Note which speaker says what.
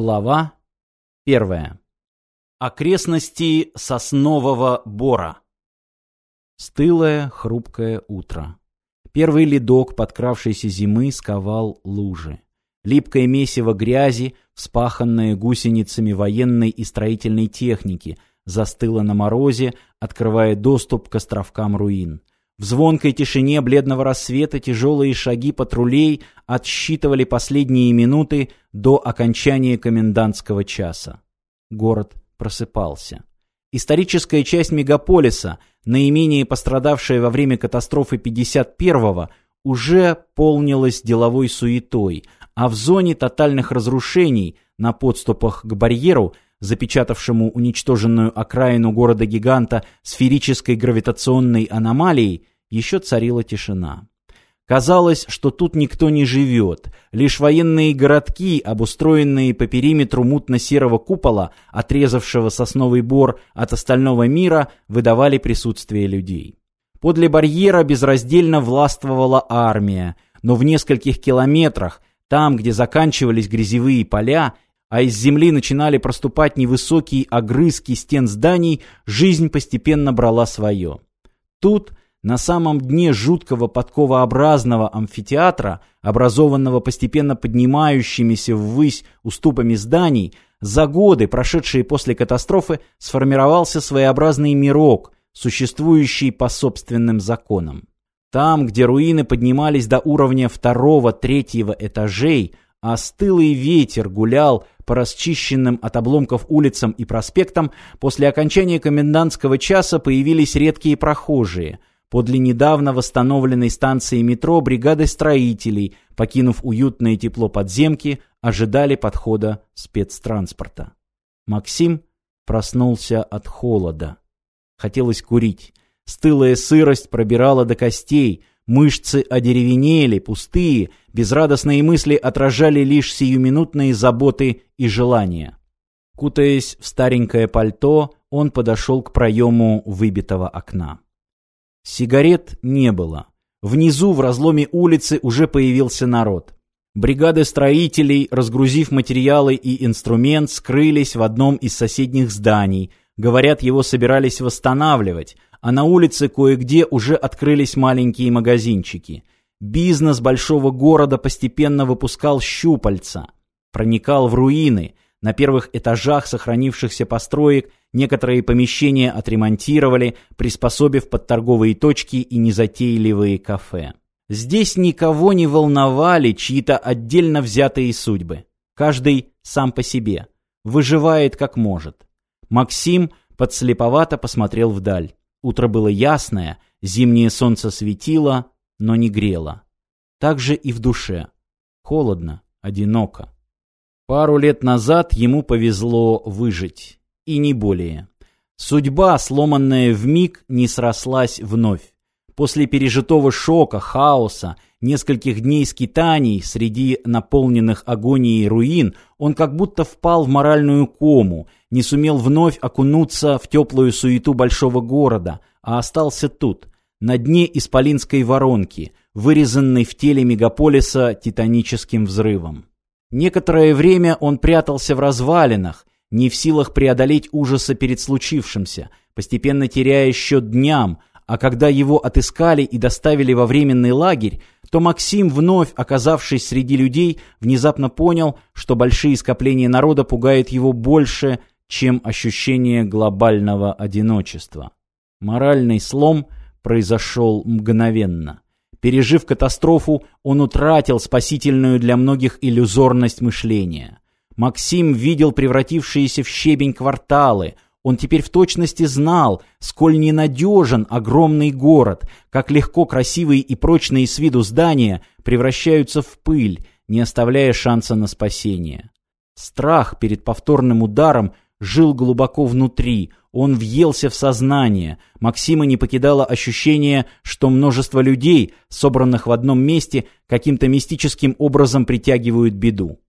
Speaker 1: Глава первая. Окрестности соснового бора. Стылое, хрупкое утро. Первый ледок подкравшейся зимы сковал лужи. Липкое месиво грязи, вспаханное гусеницами военной и строительной техники, застыло на морозе, открывая доступ к островкам руин. В звонкой тишине бледного рассвета тяжелые шаги патрулей отсчитывали последние минуты до окончания комендантского часа. Город просыпался. Историческая часть мегаполиса, наименее пострадавшая во время катастрофы 51-го, уже полнилась деловой суетой, а в зоне тотальных разрушений на подступах к барьеру – запечатавшему уничтоженную окраину города-гиганта сферической гравитационной аномалией, еще царила тишина. Казалось, что тут никто не живет, лишь военные городки, обустроенные по периметру мутно-серого купола, отрезавшего сосновый бор от остального мира, выдавали присутствие людей. Подле барьера безраздельно властвовала армия, но в нескольких километрах, там, где заканчивались грязевые поля, а из земли начинали проступать невысокие огрызки стен зданий, жизнь постепенно брала свое. Тут, на самом дне жуткого подковообразного амфитеатра, образованного постепенно поднимающимися ввысь уступами зданий, за годы, прошедшие после катастрофы, сформировался своеобразный мирок, существующий по собственным законам. Там, где руины поднимались до уровня второго-третьего этажей, а стылый ветер гулял по расчищенным от обломков улицам и проспектам, после окончания комендантского часа появились редкие прохожие. Подле недавно восстановленной станции метро бригады строителей, покинув уютное тепло подземки, ожидали подхода спецтранспорта. Максим проснулся от холода. Хотелось курить. Стылая сырость пробирала до костей, Мышцы одеревенели, пустые, безрадостные мысли отражали лишь сиюминутные заботы и желания. Кутаясь в старенькое пальто, он подошел к проему выбитого окна. Сигарет не было. Внизу, в разломе улицы, уже появился народ. Бригады строителей, разгрузив материалы и инструмент, скрылись в одном из соседних зданий. Говорят, его собирались восстанавливать, а на улице кое-где уже открылись маленькие магазинчики. Бизнес большого города постепенно выпускал щупальца, проникал в руины. На первых этажах сохранившихся построек некоторые помещения отремонтировали, приспособив под торговые точки и незатейливые кафе. Здесь никого не волновали чьи-то отдельно взятые судьбы. Каждый сам по себе. Выживает как может. Максим подслеповато посмотрел вдаль. Утро было ясное, зимнее солнце светило, но не грело. Так же и в душе. Холодно, одиноко. Пару лет назад ему повезло выжить. И не более. Судьба, сломанная в миг, не срослась вновь. После пережитого шока, хаоса, нескольких дней скитаний среди наполненных агонией руин, он как будто впал в моральную кому, не сумел вновь окунуться в теплую суету большого города, а остался тут, на дне Исполинской воронки, вырезанной в теле мегаполиса титаническим взрывом. Некоторое время он прятался в развалинах, не в силах преодолеть ужаса перед случившимся, постепенно теряя счет дням, а когда его отыскали и доставили во временный лагерь, то Максим, вновь оказавшись среди людей, внезапно понял, что большие скопления народа пугают его больше, чем ощущение глобального одиночества. Моральный слом произошел мгновенно. Пережив катастрофу, он утратил спасительную для многих иллюзорность мышления. Максим видел превратившиеся в щебень кварталы – он теперь в точности знал, сколь ненадежен огромный город, как легко красивые и прочные с виду здания превращаются в пыль, не оставляя шанса на спасение. Страх перед повторным ударом жил глубоко внутри, он въелся в сознание. Максима не покидало ощущение, что множество людей, собранных в одном месте, каким-то мистическим образом притягивают беду.